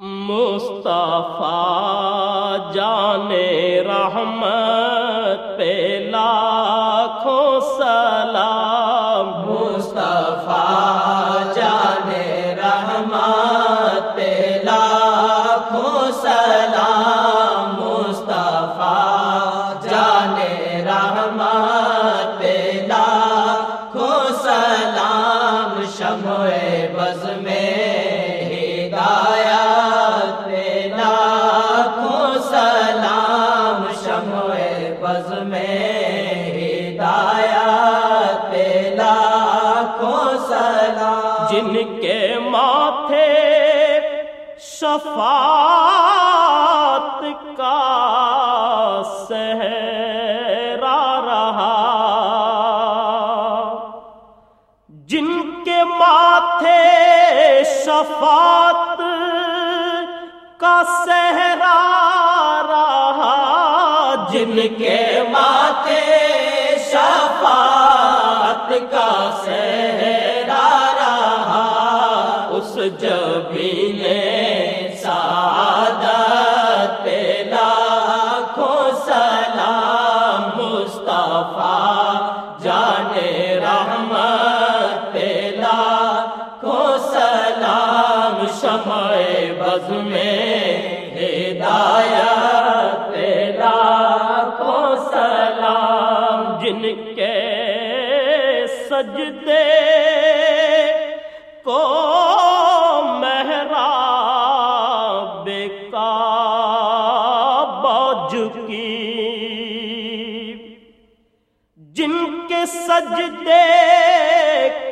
مصطفیٰ جانے رحمت پہ لاکھوں بز میں ہدایت لاکھوں سلام۔ جن کے ماتھے شفاعت کا سہرا رہا۔ جن کے ماتھے شفاعت کا سہرا کے ماتھے شفاعت کا سہرا رہا، اس جبی نے سعادت پہ لاکھوں سلام مصطفیٰ جان رحمت پہ لاکھوں سلام شمع بز میں ہدایت سلام جن کے سجدے کو محراب کعبہ جھکی جن کے سجدے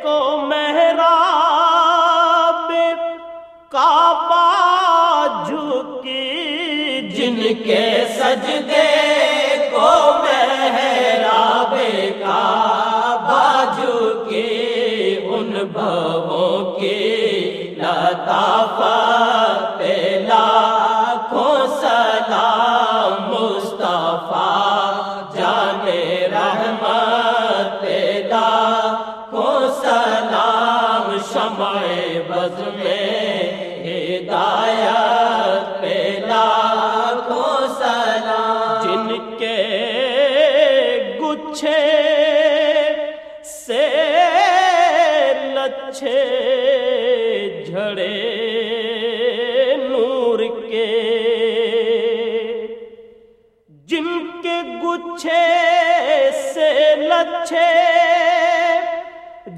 کو محراب کعبہ جھکی جن کے سجدے کو محراب لطافت لاکھوں سلام مصطفیٰ، جان رحمت لاکھوں سلام شمع بز میں ہدایت لاکھوں سلام۔ جن کے گچھے سے لچھے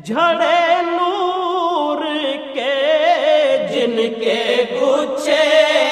جھڑے نور کے جن کے گچھے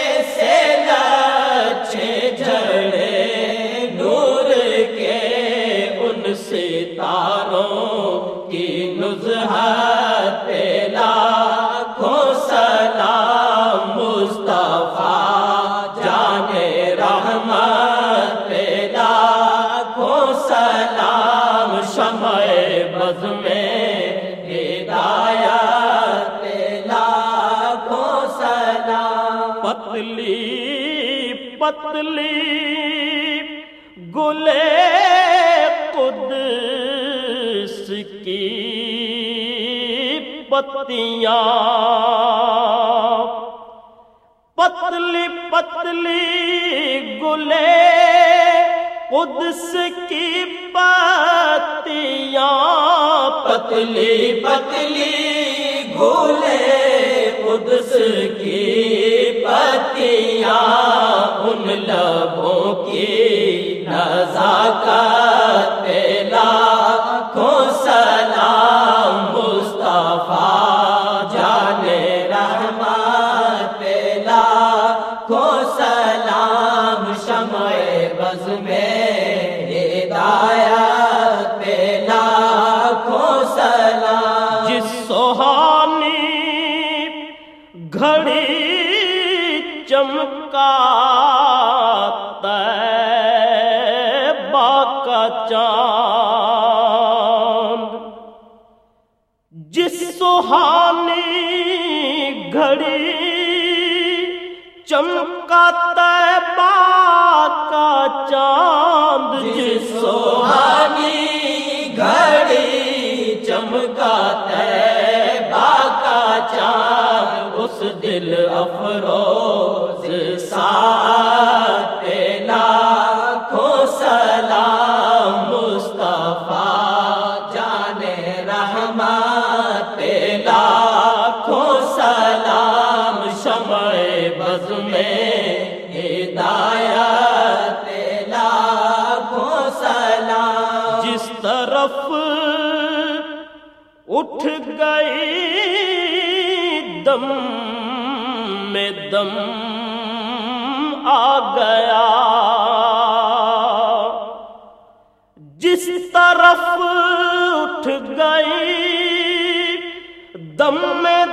پتلی پتلی گلے قدس کی پتیاں پتلی پتلی گلے قدس کی پتیاں پتلی پتلی گھولے قدس کی پتیاں ان لبوں کی نزاکت پہ لاکھوں سلام مصطفیٰ جان رحمت پہ لاکھوں سلام شمع بز میں ہدایت جس سوہانی گھڑی چمکا کا چاند، جس سوہانی گھڑی چمکا کا چاند، اس دل افروز ساتھ بز میں ہدایت، لاکھوں سلام۔ جس طرف اٹھ گئی دم میں دم آ گیا۔ جس طرف اٹھ گئی دم میں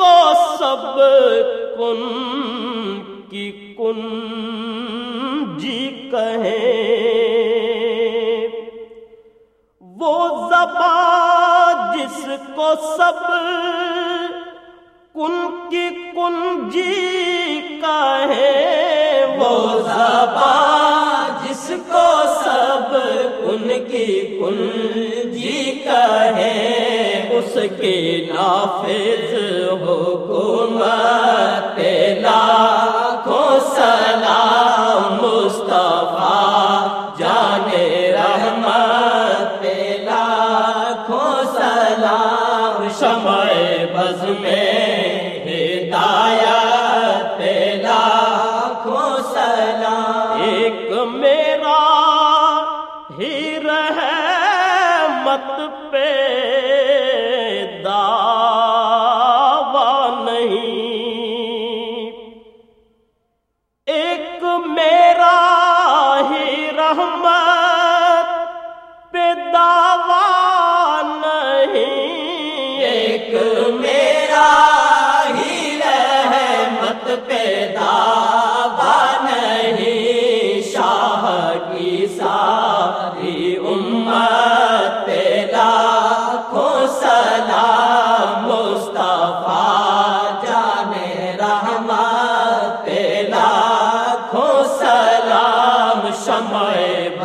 کو سب کن کی کن جی کہیں۔ وہ زبان جس کو سب کن کی کن جی کہیں۔ وہ زبان جس کو سب ان کی کنجی کہے اس کے نافذ حکومت لاکھوں سلام مصطفیٰ جان رحمت لاکھوں سلام شمع بز میں ہدایت لاکھوں سلام ایک میرا ہی رحمت پہ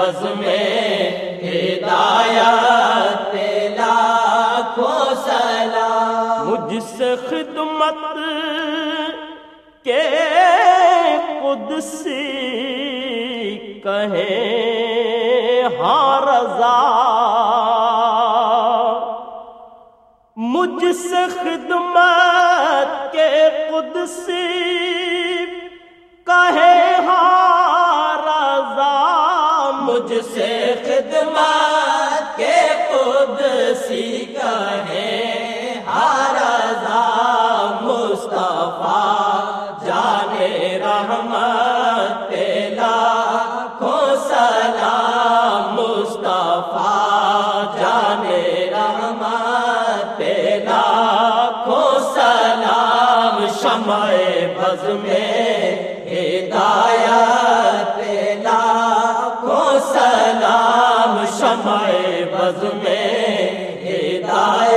بز میں ہدایت لاکھوں سلام۔ مجھ سے خدمت کے قدسی کہیں ہاں رضا۔ مجھ سے خدمت کے قدسی مجھ سے خدمات کے خود سی ہے۔ ہائے بز میں ہدایت